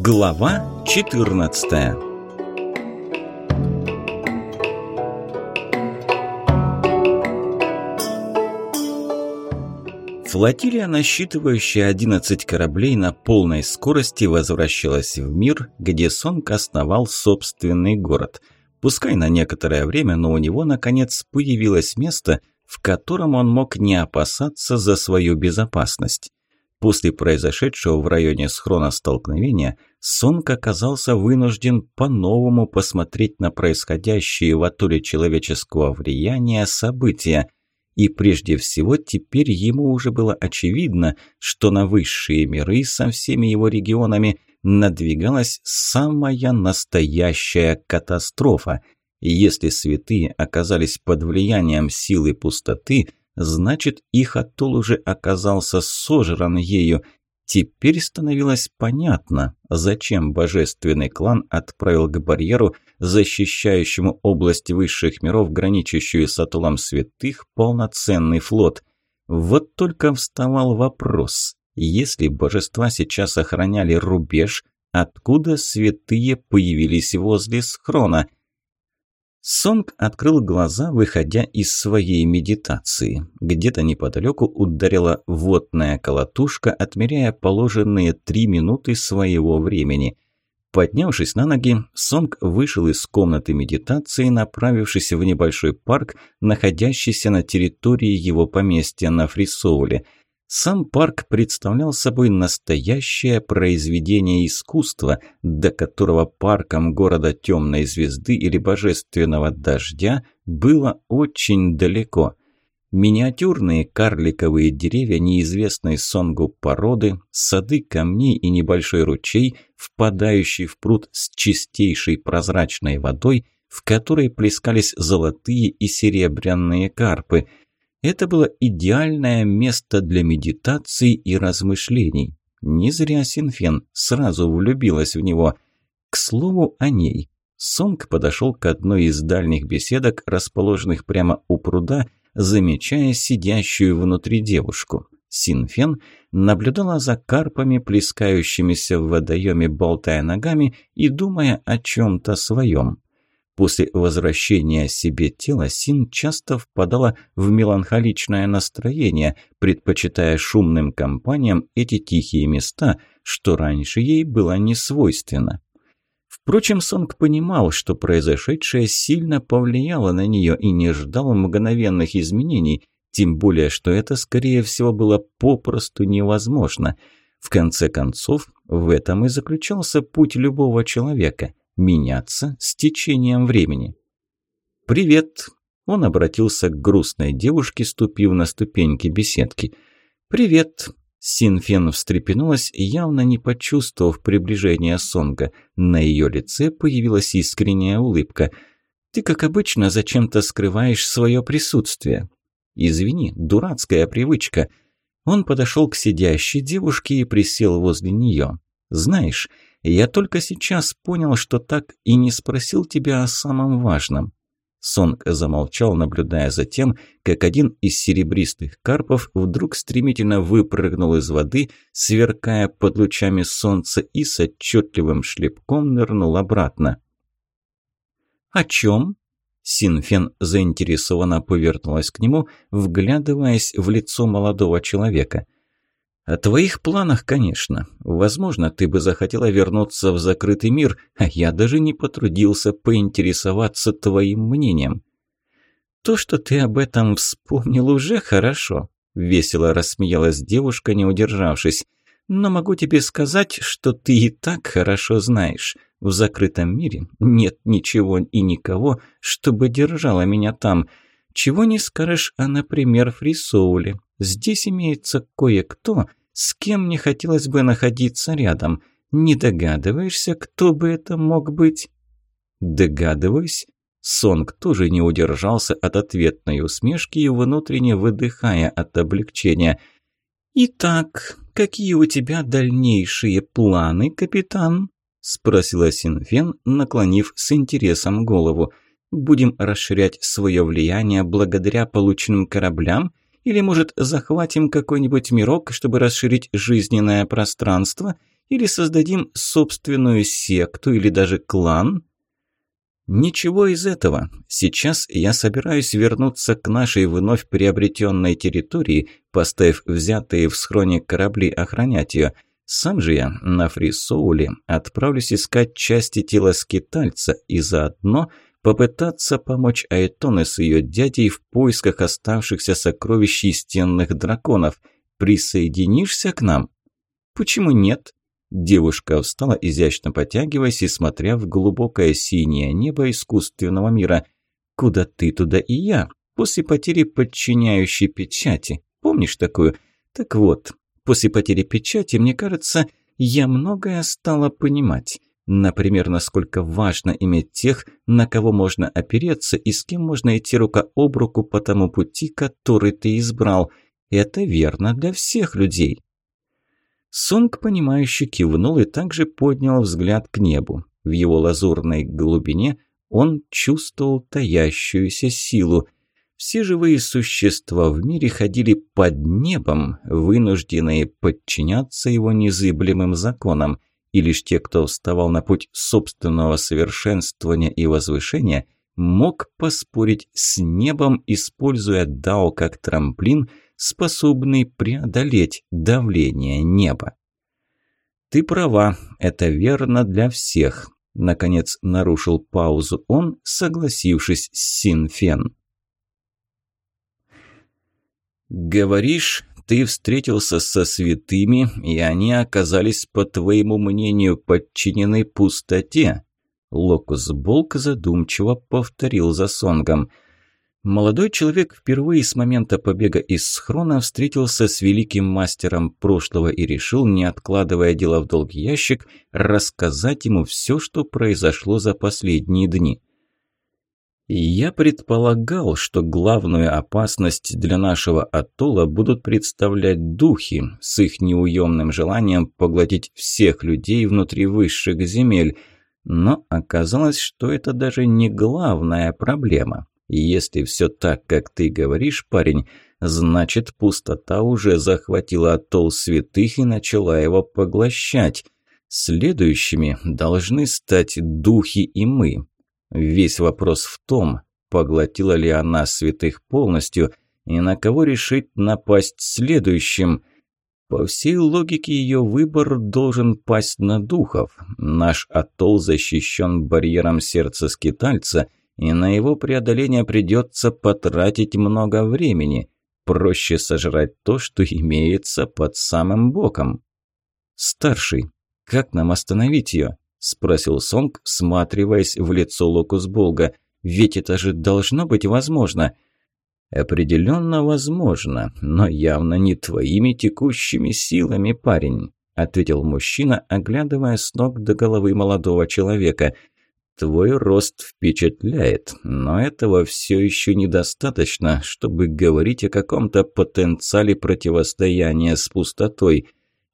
Глава 14 Флотилия, насчитывающая 11 кораблей, на полной скорости возвращалась в мир, где Сонг основал собственный город. Пускай на некоторое время, но у него, наконец, появилось место, в котором он мог не опасаться за свою безопасность. После произошедшего в районе схрона столкновения Сонг оказался вынужден по-новому посмотреть на происходящие в атолле человеческого влияния события, и прежде всего теперь ему уже было очевидно, что на высшие миры со всеми его регионами надвигалась самая настоящая катастрофа. И если святые оказались под влиянием силы пустоты – Значит, их атолл уже оказался сожран ею. Теперь становилось понятно, зачем божественный клан отправил к барьеру, защищающему область высших миров, граничащую с Атолом святых, полноценный флот. Вот только вставал вопрос, если божества сейчас охраняли рубеж, откуда святые появились возле схрона – Сонг открыл глаза, выходя из своей медитации. Где-то неподалеку ударила водная колотушка, отмеряя положенные три минуты своего времени. Поднявшись на ноги, Сонг вышел из комнаты медитации, направившись в небольшой парк, находящийся на территории его поместья на Фрисоуле – сам парк представлял собой настоящее произведение искусства, до которого парком города Темной Звезды или Божественного Дождя было очень далеко. Миниатюрные карликовые деревья неизвестной сонгу породы, сады камней и небольшой ручей, впадающий в пруд с чистейшей прозрачной водой, в которой плескались золотые и серебряные карпы – это было идеальное место для медитации и размышлений. Не зря Синфен сразу влюбилась в него. К слову о ней. Сонг подошел к одной из дальних беседок, расположенных прямо у пруда, замечая сидящую внутри девушку. Синфен наблюдала за карпами, плескающимися в водоеме, болтая ногами и думая о чем-то своем. После возвращения себе тела Син часто впадала в меланхоличное настроение, предпочитая шумным компаниям эти тихие места, что раньше ей было не свойственно. Впрочем, Сонг понимал, что произошедшее сильно повлияло на нее и не ждал мгновенных изменений, тем более, что это, скорее всего, было попросту невозможно. В конце концов, в этом и заключался путь любого человека меняться с течением времени. «Привет!» – он обратился к грустной девушке, ступив на ступеньки беседки. «Привет!» – Синфен встрепенулась, явно не почувствовав приближения Сонга. На ее лице появилась искренняя улыбка. «Ты, как обычно, зачем-то скрываешь свое присутствие». «Извини, дурацкая привычка». Он подошел к сидящей девушке и присел возле нее. «Знаешь...» Я только сейчас понял, что так и не спросил тебя о самом важном». Сонг замолчал, наблюдая за тем, как один из серебристых карпов вдруг стремительно выпрыгнул из воды, сверкая под лучами солнца и с отчетливым шлепком нырнул обратно. «О чем?» Синфен заинтересованно повернулась к нему, вглядываясь в лицо молодого человека – о твоих планах, конечно. Возможно, ты бы захотела вернуться в закрытый мир, а я даже не потрудился поинтересоваться твоим мнением. То, что ты об этом вспомнил, уже хорошо, весело рассмеялась девушка, не удержавшись. Но могу тебе сказать, что ты и так хорошо знаешь. В закрытом мире нет ничего и никого, чтобы держало меня там. Чего не скажешь, а, например, Фрисоуле. Здесь имеется кое-кто, с кем мне хотелось бы находиться рядом? Не догадываешься, кто бы это мог быть? Догадываюсь. Сонг тоже не удержался от ответной усмешки и внутренне выдыхая от облегчения. «Итак, какие у тебя дальнейшие планы, капитан?» – спросила Синфен, наклонив с интересом голову. «Будем расширять свое влияние благодаря полученным кораблям – или, может, захватим какой-нибудь мирок, чтобы расширить жизненное пространство? Или создадим собственную секту или даже клан? Ничего из этого. Сейчас я собираюсь вернуться к нашей вновь приобретенной территории, поставив взятые в схроне корабли охранять ее. Сам же я на Фрисоуле отправлюсь искать части тела скитальца и заодно – попытаться помочь Айтоне с ее дядей в поисках оставшихся сокровищ и стенных драконов. Присоединишься к нам? Почему нет? Девушка встала, изящно потягиваясь и смотря в глубокое синее небо искусственного мира. Куда ты, туда и я. После потери подчиняющей печати. Помнишь такую? Так вот, после потери печати, мне кажется, я многое стала понимать. Например, насколько важно иметь тех, на кого можно опереться и с кем можно идти рука об руку по тому пути, который ты избрал. Это верно для всех людей. Сонг, понимающе кивнул и также поднял взгляд к небу. В его лазурной глубине он чувствовал таящуюся силу. Все живые существа в мире ходили под небом, вынужденные подчиняться его незыблемым законам. И лишь те, кто вставал на путь собственного совершенствования и возвышения, мог поспорить с небом, используя Дао как трамплин, способный преодолеть давление неба. «Ты права, это верно для всех», – наконец нарушил паузу он, согласившись с Синфен. «Говоришь, ты встретился со святыми, и они оказались, по твоему мнению, подчинены пустоте?» Локус Болк задумчиво повторил за Сонгом. Молодой человек впервые с момента побега из схрона встретился с великим мастером прошлого и решил, не откладывая дело в долгий ящик, рассказать ему все, что произошло за последние дни. Я предполагал, что главную опасность для нашего атолла будут представлять духи с их неуемным желанием поглотить всех людей внутри высших земель. Но оказалось, что это даже не главная проблема. Если все так, как ты говоришь, парень, значит, пустота уже захватила атолл святых и начала его поглощать. Следующими должны стать духи и мы, Весь вопрос в том, поглотила ли она святых полностью и на кого решить напасть следующим. По всей логике ее выбор должен пасть на духов. Наш атолл защищен барьером сердца скитальца, и на его преодоление придется потратить много времени. Проще сожрать то, что имеется под самым боком. Старший, как нам остановить ее? – спросил Сонг, всматриваясь в лицо Локусболга. «Ведь это же должно быть возможно». «Определенно возможно, но явно не твоими текущими силами, парень», – ответил мужчина, оглядывая с ног до головы молодого человека. «Твой рост впечатляет, но этого все еще недостаточно, чтобы говорить о каком-то потенциале противостояния с пустотой».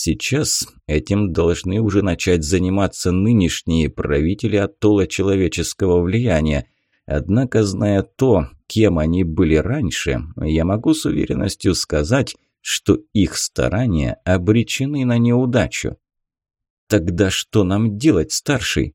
Сейчас этим должны уже начать заниматься нынешние правители оттола человеческого влияния. Однако, зная то, кем они были раньше, я могу с уверенностью сказать, что их старания обречены на неудачу. Тогда что нам делать, старший?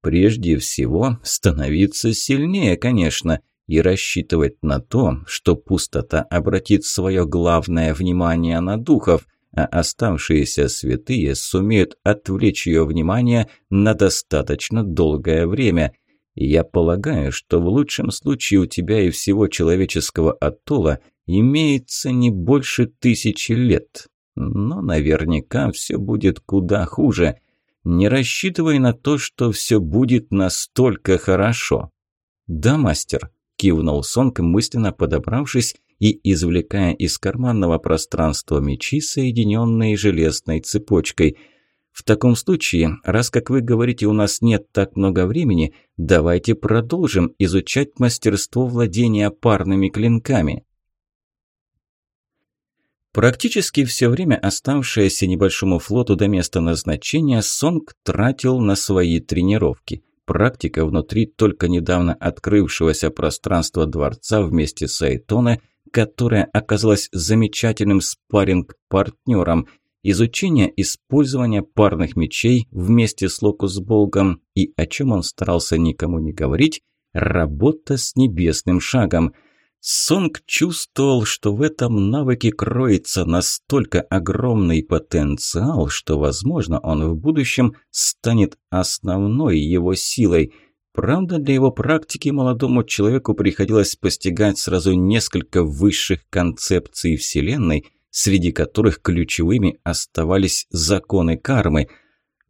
Прежде всего, становиться сильнее, конечно, и рассчитывать на то, что пустота обратит свое главное внимание на духов, а оставшиеся святые сумеют отвлечь ее внимание на достаточно долгое время. Я полагаю, что в лучшем случае у тебя и всего человеческого атолла имеется не больше тысячи лет. Но наверняка все будет куда хуже. Не рассчитывай на то, что все будет настолько хорошо. Да, мастер кивнул Сонг, мысленно подобравшись и извлекая из карманного пространства мечи, соединенные железной цепочкой. «В таком случае, раз, как вы говорите, у нас нет так много времени, давайте продолжим изучать мастерство владения парными клинками». Практически все время, оставшееся небольшому флоту до места назначения, Сонг тратил на свои тренировки – Практика внутри только недавно открывшегося пространства дворца вместе с Айтоне, которая оказалась замечательным спарринг-партнером, изучение использования парных мечей вместе с Локусболгом и, о чем он старался никому не говорить, работа с небесным шагом – Сонг чувствовал, что в этом навыке кроется настолько огромный потенциал, что, возможно, он в будущем станет основной его силой. Правда, для его практики молодому человеку приходилось постигать сразу несколько высших концепций Вселенной, среди которых ключевыми оставались законы кармы –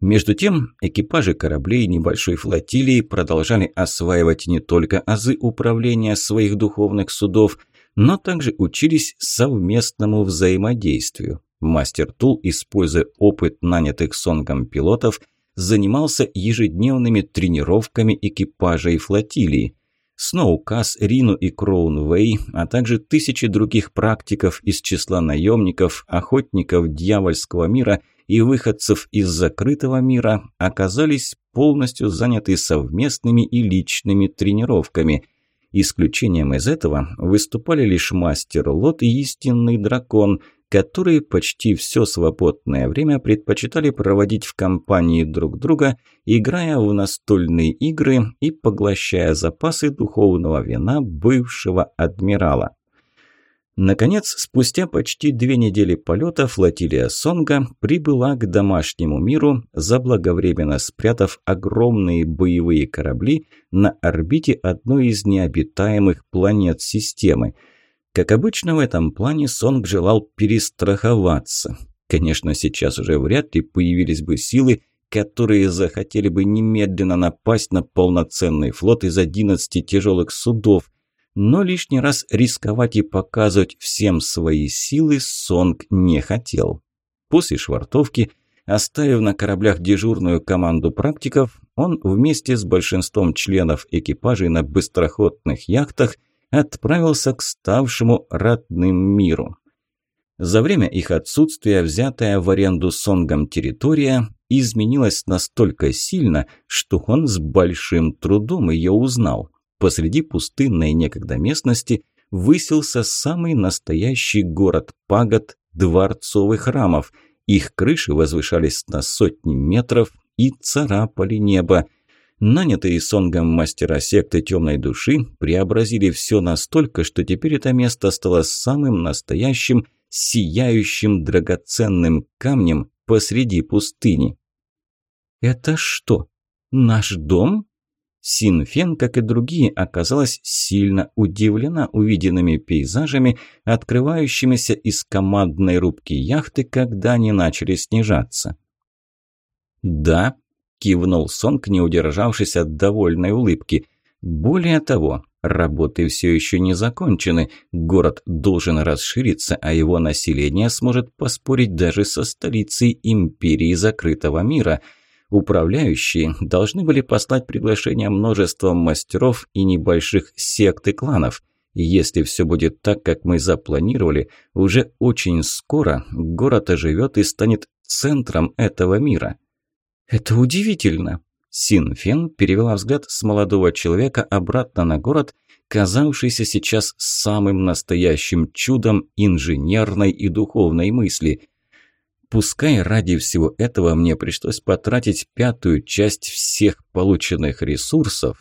между тем, экипажи кораблей небольшой флотилии продолжали осваивать не только азы управления своих духовных судов, но также учились совместному взаимодействию. Мастер Тул, используя опыт нанятых Сонгом пилотов, занимался ежедневными тренировками экипажа и флотилии – Сноукас, Рину и Кроунвей, а также тысячи других практиков из числа наемников, охотников дьявольского мира и выходцев из закрытого мира оказались полностью заняты совместными и личными тренировками. Исключением из этого выступали лишь мастер Лот и истинный дракон – которые почти все свободное время предпочитали проводить в компании друг друга, играя в настольные игры и поглощая запасы духовного вина бывшего адмирала. Наконец, спустя почти две недели полета флотилия Сонга прибыла к домашнему миру, заблаговременно спрятав огромные боевые корабли на орбите одной из необитаемых планет системы – как обычно, в этом плане Сонг желал перестраховаться. Конечно, сейчас уже вряд ли появились бы силы, которые захотели бы немедленно напасть на полноценный флот из 11 тяжелых судов, но лишний раз рисковать и показывать всем свои силы Сонг не хотел. После швартовки, оставив на кораблях дежурную команду практиков, он вместе с большинством членов экипажей на быстроходных яхтах – отправился к ставшему родным миру. За время их отсутствия взятая в аренду Сонгом территория изменилась настолько сильно, что он с большим трудом ее узнал. Посреди пустынной некогда местности высился самый настоящий город пагод дворцовых храмов. Их крыши возвышались на сотни метров и царапали небо – Нанятые Сонгом мастера секты темной души преобразили все настолько, что теперь это место стало самым настоящим, сияющим драгоценным камнем посреди пустыни. «Это что, наш дом?» Синфен, как и другие, оказалась сильно удивлена увиденными пейзажами, открывающимися из командной рубки яхты, когда они начали снижаться. «Да, кивнул Сонг, не удержавшись от довольной улыбки. Более того, работы все еще не закончены, город должен расшириться, а его население сможет поспорить даже со столицей империи закрытого мира. Управляющие должны были послать приглашение множеством мастеров и небольших сект и кланов – если все будет так, как мы запланировали, уже очень скоро город оживет и станет центром этого мира. «Это удивительно!» Син Фен перевела взгляд с молодого человека обратно на город, казавшийся сейчас самым настоящим чудом инженерной и духовной мысли. Пускай ради всего этого мне пришлось потратить пятую часть всех полученных ресурсов,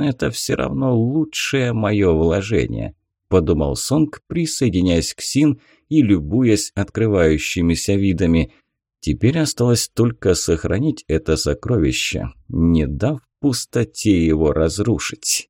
это все равно лучшее мое вложение, подумал Сонг, присоединяясь к Син и любуясь открывающимися видами – Теперь осталось только сохранить это сокровище, не дав пустоте его разрушить.